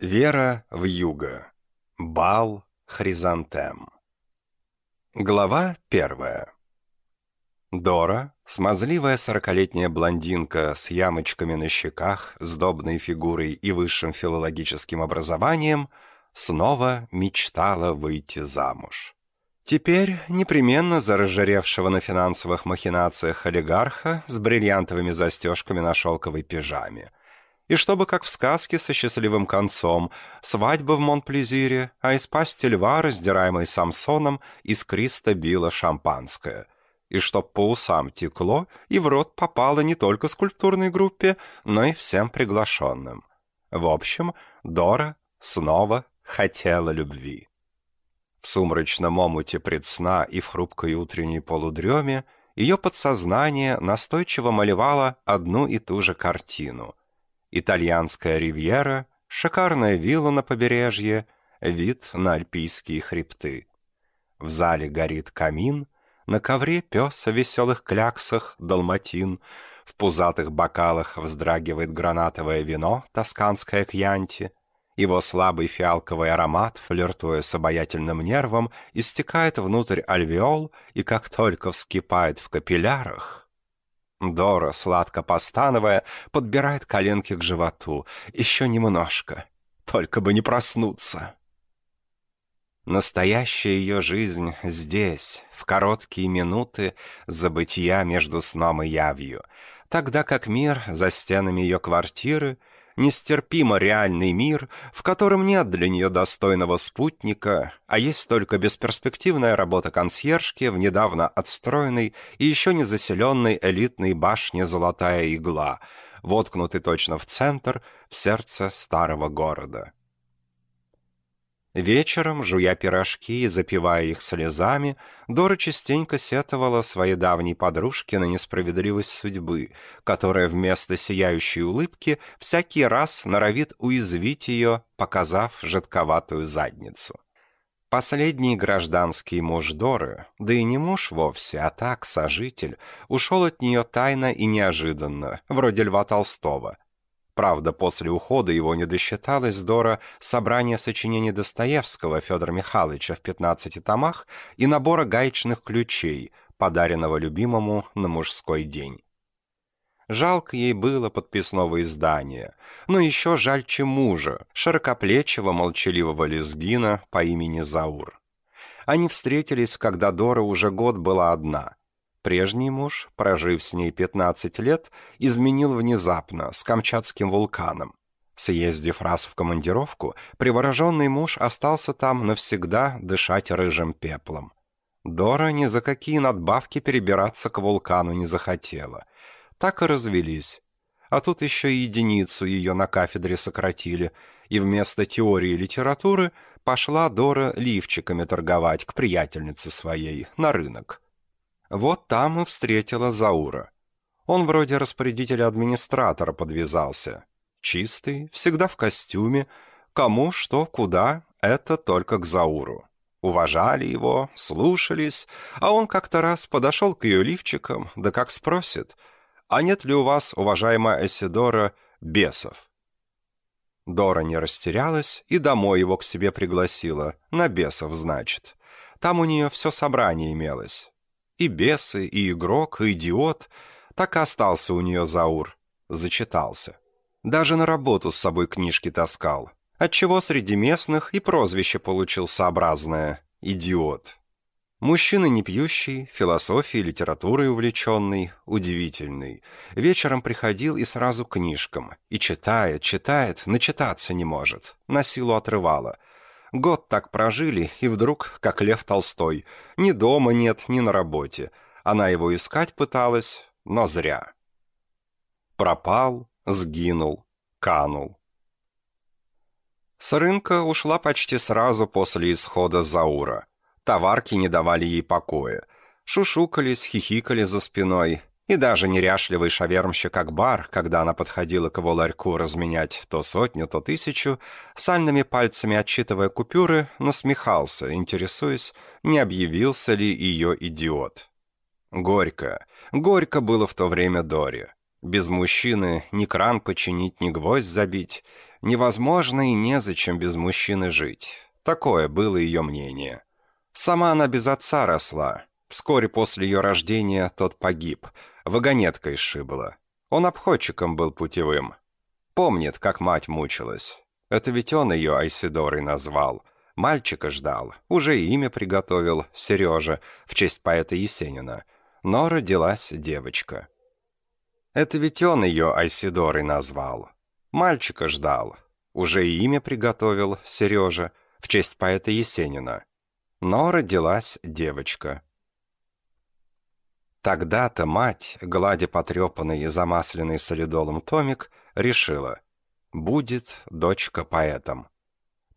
Вера в юго. Бал Хризантем. Глава первая. Дора, смазливая сорокалетняя блондинка с ямочками на щеках, сдобной фигурой и высшим филологическим образованием, снова мечтала выйти замуж. Теперь непременно за разжаревшего на финансовых махинациях олигарха с бриллиантовыми застежками на шелковой пижаме. И чтобы, как в сказке со счастливым концом, свадьба в Монплезире, а из пасти льва, раздираемой Самсоном, искристо била шампанское. И чтоб по усам текло, и в рот попало не только скульптурной группе, но и всем приглашенным. В общем, Дора снова хотела любви. В сумрачном омуте предсна и в хрупкой утренней полудреме ее подсознание настойчиво малевало одну и ту же картину. Итальянская ривьера, шикарная вилла на побережье, вид на альпийские хребты. В зале горит камин, на ковре пес в веселых кляксах, далматин, в пузатых бокалах вздрагивает гранатовое вино, тосканское кьянти — его слабый фиалковый аромат, флиртуя с обаятельным нервом, истекает внутрь альвеол и как только вскипает в капиллярах... Дора, сладко постановая, подбирает коленки к животу. Еще немножко. Только бы не проснуться. Настоящая ее жизнь здесь, в короткие минуты забытия между сном и явью, тогда как мир за стенами ее квартиры — нестерпимо реальный мир, в котором нет для нее достойного спутника, а есть только бесперспективная работа консьержки в недавно отстроенной и еще не заселенной элитной башне «Золотая игла», воткнутый точно в центр, в сердце старого города. Вечером, жуя пирожки и запивая их слезами, Дора частенько сетовала своей давней подружке на несправедливость судьбы, которая вместо сияющей улыбки всякий раз норовит уязвить ее, показав жидковатую задницу. Последний гражданский муж Доры, да и не муж вовсе, а так, сожитель, ушел от нее тайно и неожиданно, вроде Льва Толстого — Правда, после ухода его не досчиталось Дора собрания сочинений Достоевского Федора Михайловича в 15 томах и набора гаечных ключей, подаренного любимому на мужской день. Жалко ей было подписного издания, но еще жальче мужа, широкоплечего молчаливого лезгина по имени Заур. Они встретились, когда Дора уже год была одна — Прежний муж, прожив с ней 15 лет, изменил внезапно, с камчатским вулканом. Съездив раз в командировку, привороженный муж остался там навсегда дышать рыжим пеплом. Дора ни за какие надбавки перебираться к вулкану не захотела. Так и развелись. А тут еще и единицу ее на кафедре сократили, и вместо теории литературы пошла Дора лифчиками торговать к приятельнице своей на рынок. Вот там и встретила Заура. Он вроде распорядителя-администратора подвязался. Чистый, всегда в костюме. Кому, что, куда, это только к Зауру. Уважали его, слушались, а он как-то раз подошел к ее лифчикам, да как спросит, «А нет ли у вас, уважаемая Эсидора, бесов?» Дора не растерялась и домой его к себе пригласила, на бесов, значит. Там у нее все собрание имелось. И бесы, и игрок, и идиот. Так и остался у нее Заур. Зачитался. Даже на работу с собой книжки таскал. Отчего среди местных и прозвище получил сообразное «идиот». Мужчина не пьющий, философией, литературой увлеченный, удивительный. Вечером приходил и сразу к книжкам. И читает, читает, начитаться не может. На силу отрывало – Год так прожили, и вдруг, как Лев Толстой, ни дома нет, ни на работе. Она его искать пыталась, но зря. Пропал, сгинул, канул. С рынка ушла почти сразу после исхода Заура. Товарки не давали ей покоя. Шушукались, хихикали за спиной, и даже неряшливый шавермщик Акбар, когда она подходила к его ларьку разменять то сотню, то тысячу, сальными пальцами отчитывая купюры, насмехался, интересуясь, не объявился ли ее идиот. Горько, горько было в то время Доре. Без мужчины ни кран починить, ни гвоздь забить. Невозможно и незачем без мужчины жить. Такое было ее мнение. Сама она без отца росла. Вскоре после ее рождения тот погиб. Вагонеткой сшибла. Он обходчиком был путевым. Помнит, как мать мучилась. Это ведь он ее Айсидорой назвал. Мальчика ждал. Уже имя приготовил, Сережа, в честь поэта Есенина. Но родилась девочка. Это ведь он ее Айсидорой назвал. Мальчика ждал. Уже имя приготовил, Сережа, в честь поэта Есенина. Но родилась девочка. Тогда-то мать, гладя потрепанный и замасленный солидолом томик, решила, будет дочка поэтом.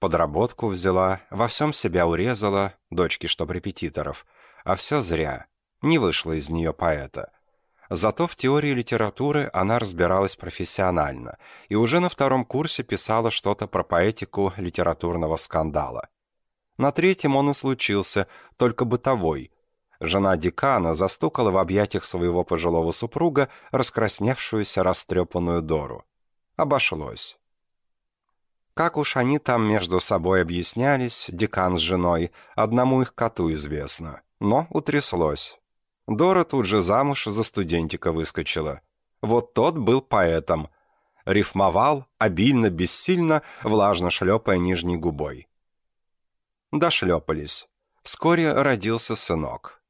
Подработку взяла, во всем себя урезала, дочки чтоб репетиторов, а все зря, не вышло из нее поэта. Зато в теории литературы она разбиралась профессионально и уже на втором курсе писала что-то про поэтику литературного скандала. На третьем он и случился, только бытовой. Жена декана застукала в объятиях своего пожилого супруга раскрасневшуюся растрепанную Дору. Обошлось. Как уж они там между собой объяснялись, декан с женой, одному их коту известно. Но утряслось. Дора тут же замуж за студентика выскочила. Вот тот был поэтом. Рифмовал, обильно, бессильно, влажно шлепая нижней губой. Дошлепались. Вскоре родился сынок.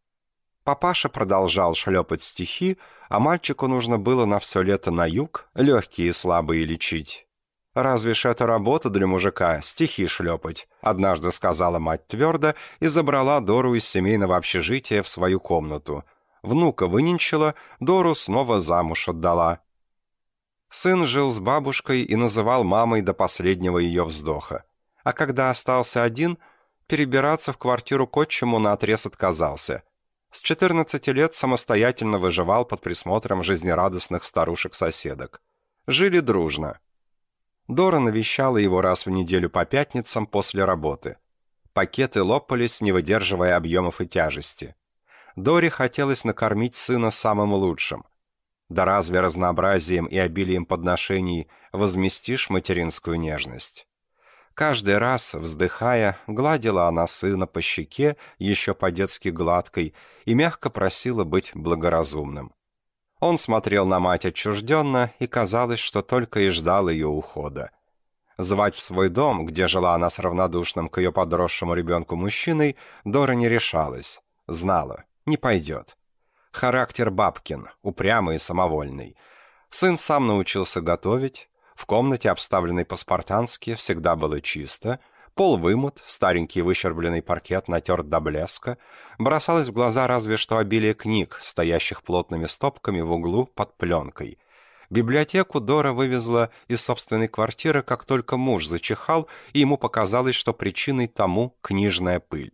Папаша продолжал шлепать стихи, а мальчику нужно было на все лето на юг, легкие и слабые лечить. «Разве ж это работа для мужика, стихи шлепать?» Однажды сказала мать твердо и забрала Дору из семейного общежития в свою комнату. Внука выненчила, Дору снова замуж отдала. Сын жил с бабушкой и называл мамой до последнего ее вздоха. А когда остался один, перебираться в квартиру к отчиму наотрез отказался. С 14 лет самостоятельно выживал под присмотром жизнерадостных старушек-соседок. Жили дружно. Дора навещала его раз в неделю по пятницам после работы. Пакеты лопались, не выдерживая объемов и тяжести. Доре хотелось накормить сына самым лучшим. Да разве разнообразием и обилием подношений возместишь материнскую нежность? Каждый раз, вздыхая, гладила она сына по щеке, еще по-детски гладкой, и мягко просила быть благоразумным. Он смотрел на мать отчужденно, и казалось, что только и ждал ее ухода. Звать в свой дом, где жила она с равнодушным к ее подросшему ребенку мужчиной, Дора не решалась. Знала, не пойдет. Характер бабкин, упрямый и самовольный. Сын сам научился готовить. В комнате, обставленной по-спартански, всегда было чисто — Пол вымыт, старенький выщербленный паркет натерт до блеска. Бросалось в глаза разве что обилие книг, стоящих плотными стопками в углу под пленкой. Библиотеку Дора вывезла из собственной квартиры, как только муж зачихал, и ему показалось, что причиной тому книжная пыль.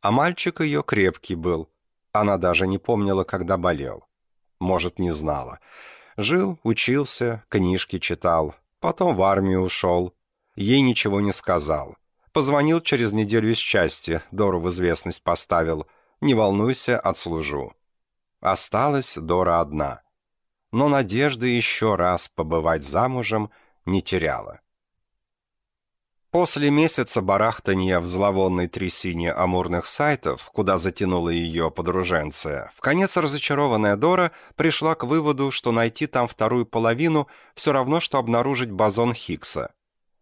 А мальчик ее крепкий был. Она даже не помнила, когда болел. Может, не знала. Жил, учился, книжки читал, потом в армию ушел, Ей ничего не сказал. Позвонил через неделю из части, Дору в известность поставил. «Не волнуйся, отслужу». Осталась Дора одна. Но надежды еще раз побывать замужем не теряла. После месяца барахтания в зловонной трясине амурных сайтов, куда затянула ее подруженция, в конец разочарованная Дора пришла к выводу, что найти там вторую половину все равно, что обнаружить бозон Хиггса.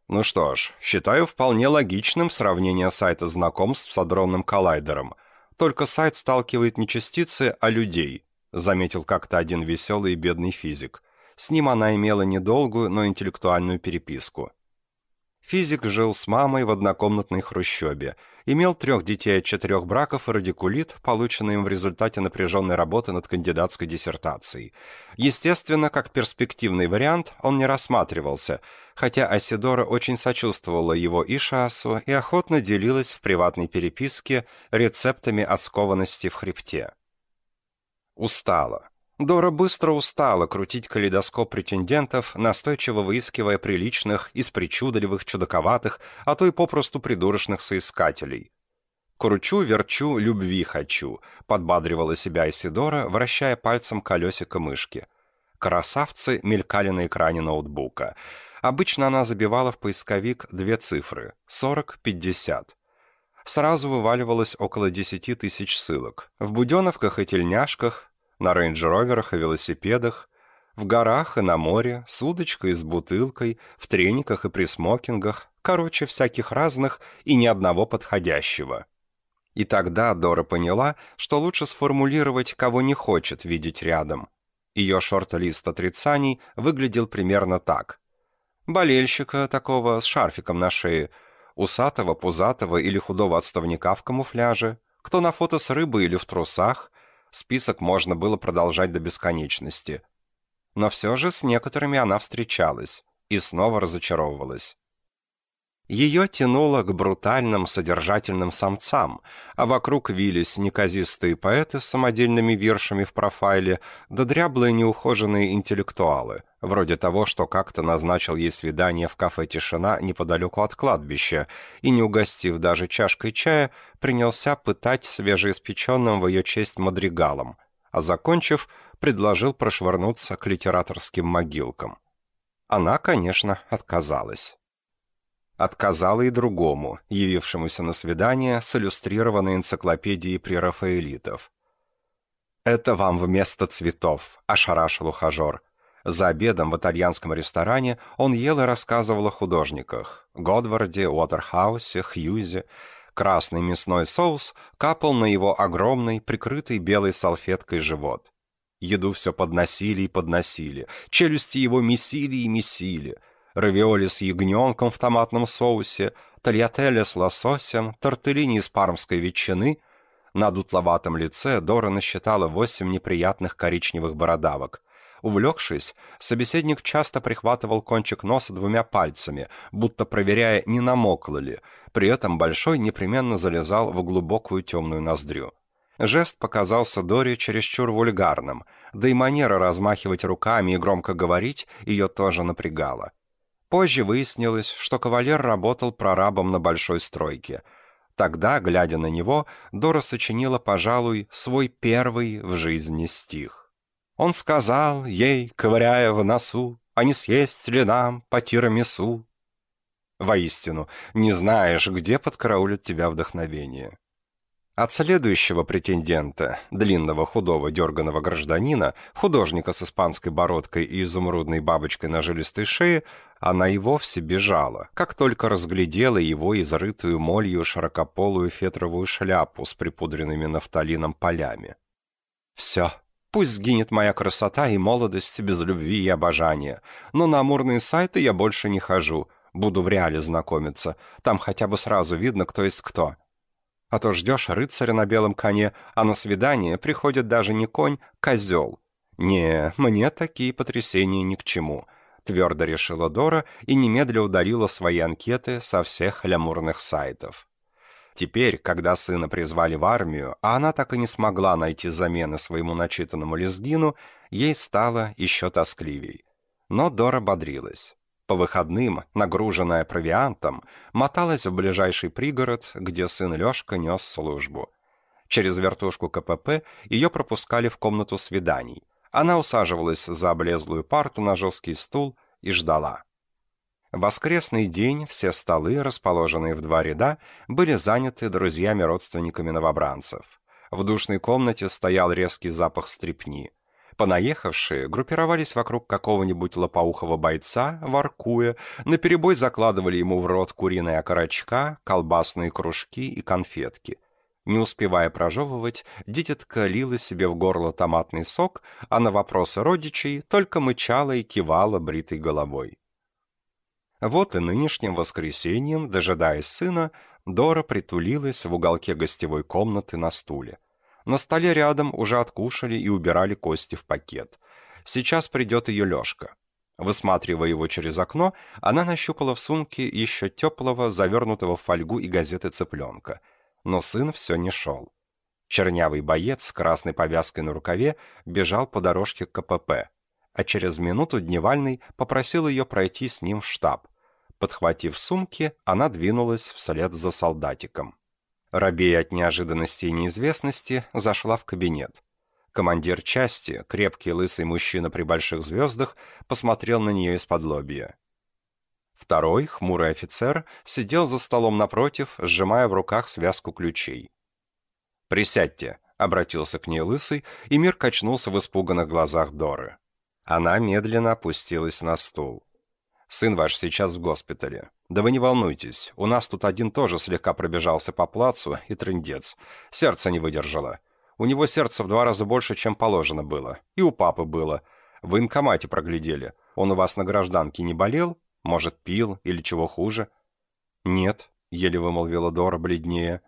Ну что ж, считаю вполне логичным сравнение сайта знакомств с адронным коллайдером. Только сайт сталкивает не частицы, а людей, заметил как-то один веселый и бедный физик. С ним она имела недолгую, но интеллектуальную переписку. Физик жил с мамой в однокомнатной хрущебе, имел трех детей от четырех браков и радикулит, полученный им в результате напряженной работы над кандидатской диссертацией. Естественно, как перспективный вариант, он не рассматривался, хотя Асидора очень сочувствовала его и Шасу и охотно делилась в приватной переписке рецептами от скованности в хребте. Устала. Дора быстро устала крутить калейдоскоп претендентов, настойчиво выискивая приличных, из причудливых, чудаковатых, а то и попросту придурочных соискателей. «Кручу, верчу, любви хочу», — подбадривала себя Исидора, вращая пальцем колесико мышки. Красавцы мелькали на экране ноутбука. Обычно она забивала в поисковик две цифры – 40-50. Сразу вываливалось около 10 тысяч ссылок. В буденовках и тельняшках, на рейндж-роверах и велосипедах, в горах и на море, с удочкой и с бутылкой, в трениках и при смокингах, короче, всяких разных и ни одного подходящего. И тогда Дора поняла, что лучше сформулировать, кого не хочет видеть рядом. Ее шорт-лист отрицаний выглядел примерно так. Болельщика такого с шарфиком на шее, усатого, пузатого или худого отставника в камуфляже, кто на фото с рыбой или в трусах, список можно было продолжать до бесконечности. Но все же с некоторыми она встречалась и снова разочаровывалась. Ее тянуло к брутальным содержательным самцам, а вокруг вились неказистые поэты с самодельными вершами в профайле, да дряблые неухоженные интеллектуалы, вроде того, что как-то назначил ей свидание в кафе «Тишина» неподалеку от кладбища, и, не угостив даже чашкой чая, принялся пытать свежеиспеченным в ее честь мадригалом, а, закончив, предложил прошвырнуться к литераторским могилкам. Она, конечно, отказалась отказала и другому, явившемуся на свидание с иллюстрированной энциклопедией прерафаэлитов. «Это вам вместо цветов», — ошарашил ухажер. За обедом в итальянском ресторане он ел и рассказывал о художниках. Годварде, Уотерхаусе, Хьюзе. Красный мясной соус капал на его огромный, прикрытый белой салфеткой живот. Еду все подносили и подносили, челюсти его месили и месили — равиоли с ягненком в томатном соусе, тольятеле с лососем, тортеллини из пармской ветчины. На дутловатом лице Дора насчитала восемь неприятных коричневых бородавок. Увлекшись, собеседник часто прихватывал кончик носа двумя пальцами, будто проверяя, не намокло ли. При этом большой непременно залезал в глубокую темную ноздрю. Жест показался Доре чересчур вульгарным, да и манера размахивать руками и громко говорить ее тоже напрягала. Позже выяснилось, что кавалер работал прорабом на большой стройке. Тогда, глядя на него, Дора сочинила, пожалуй, свой первый в жизни стих. Он сказал ей, ковыряя в носу, а не съесть ли нам по тирамису? Воистину, не знаешь, где подкараулит тебя вдохновение. От следующего претендента, длинного, худого, дерганого гражданина, художника с испанской бородкой и изумрудной бабочкой на жилистой шее, она и вовсе бежала, как только разглядела его изрытую молью широкополую фетровую шляпу с припудренными нафталином полями. «Все, пусть сгинет моя красота и молодость без любви и обожания, но на амурные сайты я больше не хожу, буду в реале знакомиться, там хотя бы сразу видно, кто есть кто». А то ждешь рыцаря на белом коне, а на свидание приходит даже не конь, козел. Не, мне такие потрясения ни к чему, твердо решила Дора и немедля удалила свои анкеты со всех лямурных сайтов. Теперь, когда сына призвали в армию, а она так и не смогла найти замены своему начитанному лезгину, ей стало еще тоскливей. Но Дора бодрилась по выходным, нагруженная провиантом, моталась в ближайший пригород, где сын Лешка нес службу. Через вертушку КПП ее пропускали в комнату свиданий. Она усаживалась за облезлую парту на жесткий стул и ждала. воскресный день все столы, расположенные в два ряда, были заняты друзьями-родственниками новобранцев. В душной комнате стоял резкий запах стрепни. Понаехавшие группировались вокруг какого-нибудь лопоухого бойца, воркуя, наперебой закладывали ему в рот куриные окорочка, колбасные кружки и конфетки. Не успевая прожевывать, дитятка лила себе в горло томатный сок, а на вопросы родичей только мычала и кивала бритой головой. Вот и нынешним воскресеньем, дожидаясь сына, Дора притулилась в уголке гостевой комнаты на стуле. На столе рядом уже откушали и убирали кости в пакет. Сейчас придет ее Лешка. Высматривая его через окно, она нащупала в сумке еще теплого, завернутого в фольгу и газеты цыпленка. Но сын все не шел. Чернявый боец с красной повязкой на рукаве бежал по дорожке к КПП, а через минуту Дневальный попросил ее пройти с ним в штаб. Подхватив сумки, она двинулась вслед за солдатиком. Рабея от неожиданности и неизвестности, зашла в кабинет. Командир части, крепкий лысый мужчина при больших звездах, посмотрел на нее из-под лобья. Второй, хмурый офицер, сидел за столом напротив, сжимая в руках связку ключей. «Присядьте», — обратился к ней лысый, и мир качнулся в испуганных глазах Доры. Она медленно опустилась на стул. «Сын ваш сейчас в госпитале. Да вы не волнуйтесь, у нас тут один тоже слегка пробежался по плацу, и трындец. Сердце не выдержало. У него сердце в два раза больше, чем положено было. И у папы было. В инкомате проглядели. Он у вас на гражданке не болел? Может, пил или чего хуже?» «Нет», — еле вымолвила Дора бледнее.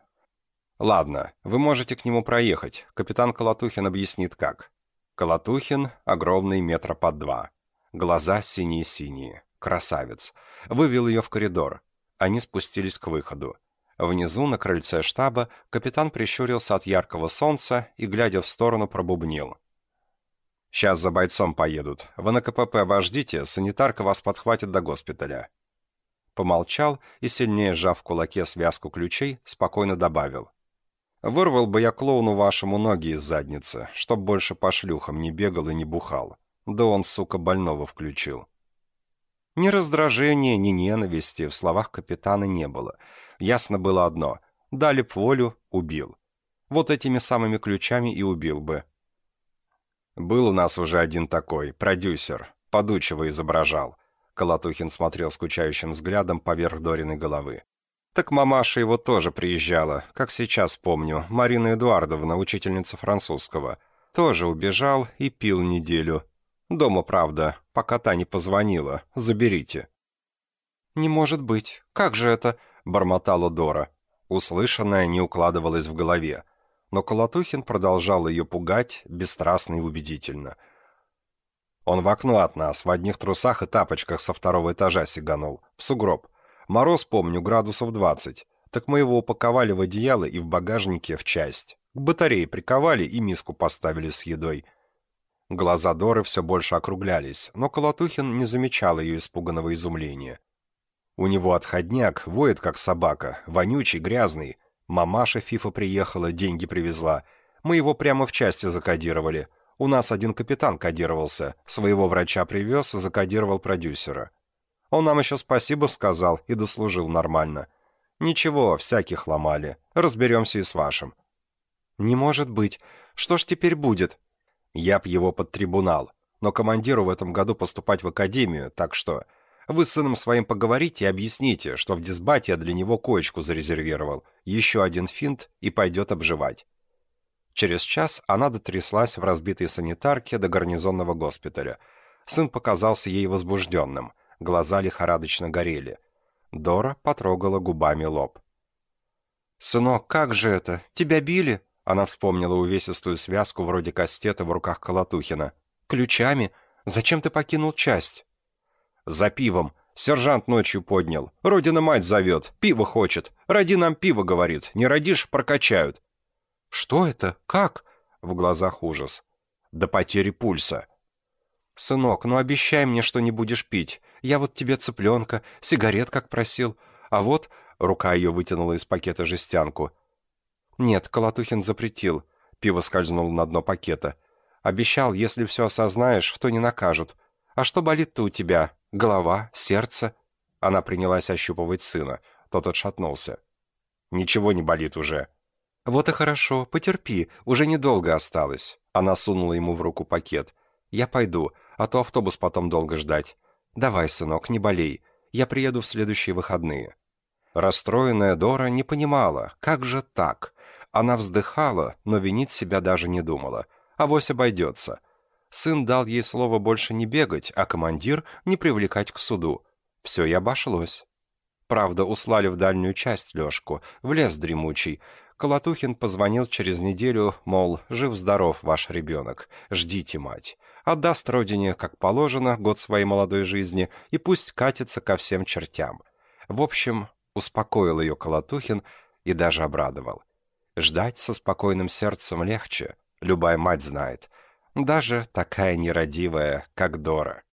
«Ладно, вы можете к нему проехать. Капитан Колотухин объяснит, как». Колотухин — огромный метра под два. Глаза синие-синие. Красавец. Вывел ее в коридор. Они спустились к выходу. Внизу, на крыльце штаба, капитан прищурился от яркого солнца и, глядя в сторону, пробубнил. «Сейчас за бойцом поедут. Вы на КПП обождите, санитарка вас подхватит до госпиталя». Помолчал и, сильнее сжав в кулаке связку ключей, спокойно добавил. «Вырвал бы я клоуну вашему ноги из задницы, чтоб больше по шлюхам не бегал и не бухал. Да он, сука, больного включил». Ни раздражения, ни ненависти в словах капитана не было. Ясно было одно — дали б волю — убил. Вот этими самыми ключами и убил бы. «Был у нас уже один такой, продюсер, подучего изображал». Колотухин смотрел скучающим взглядом поверх Дориной головы. «Так мамаша его тоже приезжала, как сейчас помню, Марина Эдуардовна, учительница французского. Тоже убежал и пил неделю. Дома, правда, пока та не позвонила. Заберите». «Не может быть. Как же это?» — бормотала Дора. Услышанное не укладывалось в голове но Колотухин продолжал ее пугать, бесстрастно и убедительно. Он в окно от нас, в одних трусах и тапочках со второго этажа сиганул, в сугроб. Мороз, помню, градусов двадцать. Так мы его упаковали в одеяло и в багажнике в часть. К батарее приковали и миску поставили с едой. Глаза Доры все больше округлялись, но Колотухин не замечал ее испуганного изумления. У него отходняк, воет как собака, вонючий, грязный, Мамаша Фифа приехала, деньги привезла. Мы его прямо в части закодировали. У нас один капитан кодировался. Своего врача привез, закодировал продюсера. Он нам еще спасибо сказал и дослужил нормально. Ничего, всяких ломали. Разберемся и с вашим. Не может быть. Что ж теперь будет? Я б его под трибунал. Но командиру в этом году поступать в академию, так что... Вы с сыном своим поговорите и объясните, что в дисбате я для него коечку зарезервировал. Еще один финт и пойдет обживать. Через час она дотряслась в разбитой санитарке до гарнизонного госпиталя. Сын показался ей возбужденным. Глаза лихорадочно горели. Дора потрогала губами лоб. «Сынок, как же это? Тебя били?» Она вспомнила увесистую связку вроде кастета в руках Колотухина. «Ключами? Зачем ты покинул часть?» «За пивом. Сержант ночью поднял. Родина-мать зовет. Пиво хочет. Роди нам пиво, говорит. Не родишь, прокачают». «Что это? Как?» В глазах ужас. «До потери пульса». «Сынок, ну обещай мне, что не будешь пить. Я вот тебе цыпленка, сигарет, как просил. А вот...» Рука ее вытянула из пакета жестянку. «Нет, Колотухин запретил». Пиво скользнуло на дно пакета. «Обещал, если все осознаешь, то не накажут. А что болит-то у тебя? Голова? Сердце?» Она принялась ощупывать сына. Тот отшатнулся. «Ничего не болит уже». «Вот и хорошо, потерпи, уже недолго осталось». Она сунула ему в руку пакет. «Я пойду, а то автобус потом долго ждать. Давай, сынок, не болей. Я приеду в следующие выходные». Расстроенная Дора не понимала, как же так? Она вздыхала, но винить себя даже не думала. Авось обойдется. Сын дал ей слово больше не бегать, а командир не привлекать к суду. Все и обошлось. Правда, услали в дальнюю часть Лешку, в лес дремучий. Колотухин позвонил через неделю, мол, жив-здоров ваш ребенок, ждите, мать. Отдаст родине, как положено, год своей молодой жизни, и пусть катится ко всем чертям. В общем, успокоил ее Колотухин и даже обрадовал. Ждать со спокойным сердцем легче, любая мать знает — даже такая нерадивая, как Дора.